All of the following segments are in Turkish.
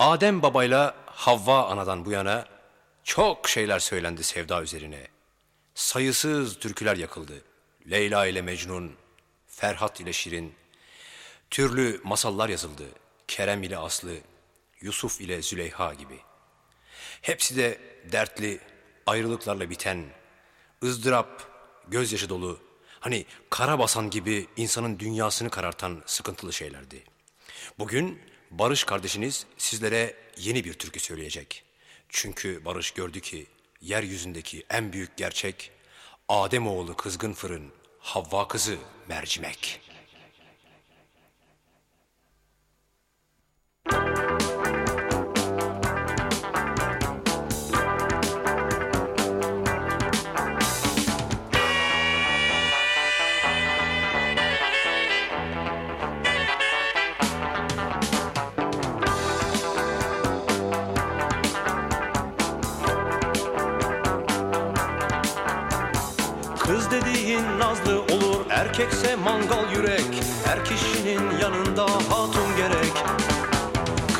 Adem babayla Havva anadan bu yana çok şeyler söylendi sevda üzerine. Sayısız türküler yakıldı. Leyla ile Mecnun, Ferhat ile Şirin, türlü masallar yazıldı. Kerem ile Aslı, Yusuf ile Züleyha gibi. Hepsi de dertli, ayrılıklarla biten, ızdırap, gözyaşı dolu, hani kara basan gibi insanın dünyasını karartan sıkıntılı şeylerdi. Bugün Barış kardeşiniz sizlere yeni bir türkü söyleyecek. Çünkü Barış gördü ki yeryüzündeki en büyük gerçek Ademoğlu kızgın fırın, Havva kızı mercimek.'' Dediğin nazlı olur. Erkekse mangal yürek Her kişinin yanında hatun gerek.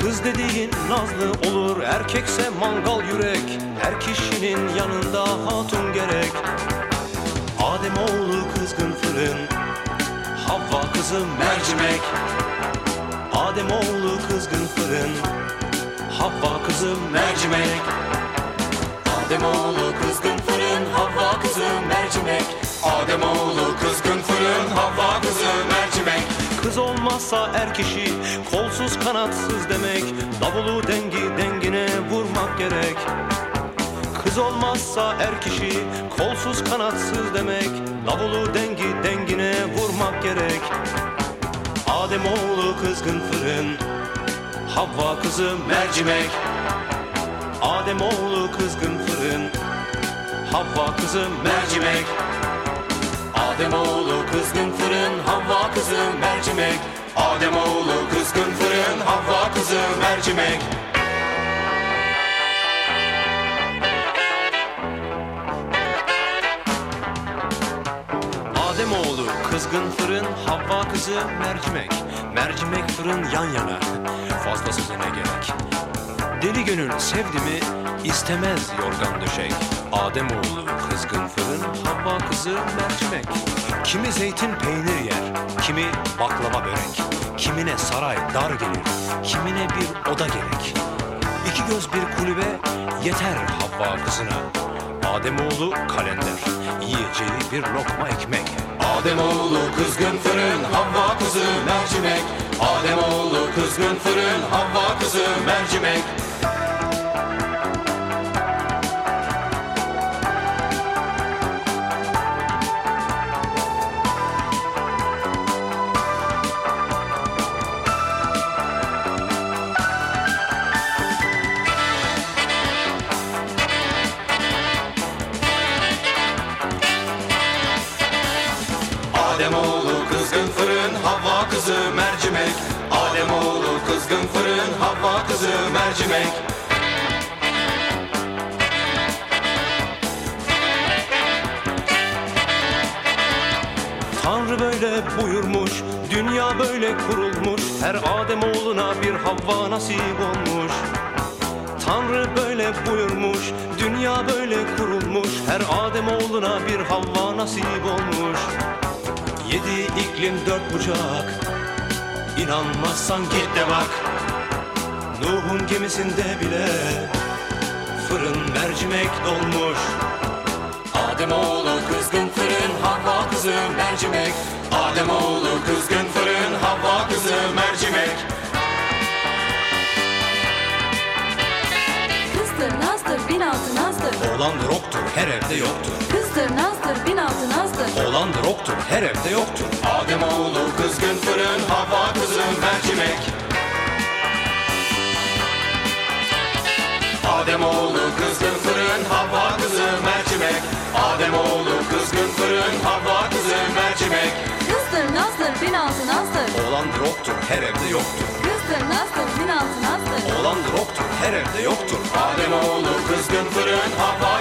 Kız dediğin nazlı olur Erkekse mangal yürek. Her kişinin yanında hatun gerek. Adem oğlu kızgın fırın Havva kızı mercimek. Adem oğlu kızgın fırın Havva kızı mercimek. Ademoğlu kızgın fırın Havva kızı olmazsa er kişi kolsuz kanatsız demek Davulu dengi dengine vurmak gerek. Kız olmazsa er kişi kolsuz kanatsız demek Davulu dengi dengine vurmak gerek. Ademoğlu kızgın fırın Havva kızı mercimek. Ademoğlu kızgın fırın Havva kızı mercimek. Ademoğlu kızgın fırın Havva kızı mercimek Ademoğlu kızgın fırın Havva kızı mercimek. Ademoğlu kızgın fırın Havva kızı mercimek. Mercimek fırın yan yana Fazla söze gerek. Deli gönül sevdi mi istemez yorgan döşek Ademoğlu kızgın fırın Havva kızı mercimek. Kimi zeytin peynir yer Kimi baklava börek. Kimine saray dar gelir Kimine bir oda gerek. İki göz bir kulübe yeter Havva kızına. Ademoğlu kalender Yiyeceği bir lokma ekmek. Ademoğlu kızgın fırın Havva kızı mercimek. Ademoğlu kızgın fırın Havva kızı mercimek Ademoğlu kızgın fırın Havva kızı mercimek. Ademoğlu kızgın fırın Havva kızı mercimek. Tanrı böyle buyurmuş, dünya böyle kurulmuş. Her Adem oğluna bir Havva nasip olmuş. Tanrı böyle buyurmuş, dünya böyle kurulmuş. Her Adem oğluna bir Havva nasip olmuş Yedi iklim dört bucak. İnanmazsan git de bak. Nuh'un gemisinde bile Fırın mercimek dolmuş. Ademoğlu kızgın fırın Havva kızı mercimek. Ademoğlu kızgın fırın Havva kızı mercimek. Kızdır nazdır bin altı nazdır. Oğlandır oktur her evde yoktur Kızdır nazdır bin altı nazdır. Oğlandır oktur her evde yoktur. Ademoğlu kızgın fırın Havva kızı mercimek. Ademoğlu kızgın fırın Havva kızı mercimek. Ademoğlu kızgın fırın Havva kızı mercimek. Kızdır nazdır bin altı nazdır. Oğlandır oktur her evde yoktur. Kızdır nazdır bin altı nazdır. Oğlandır oktur her evde yoktur. Ademoğlu kızgın fırın Havva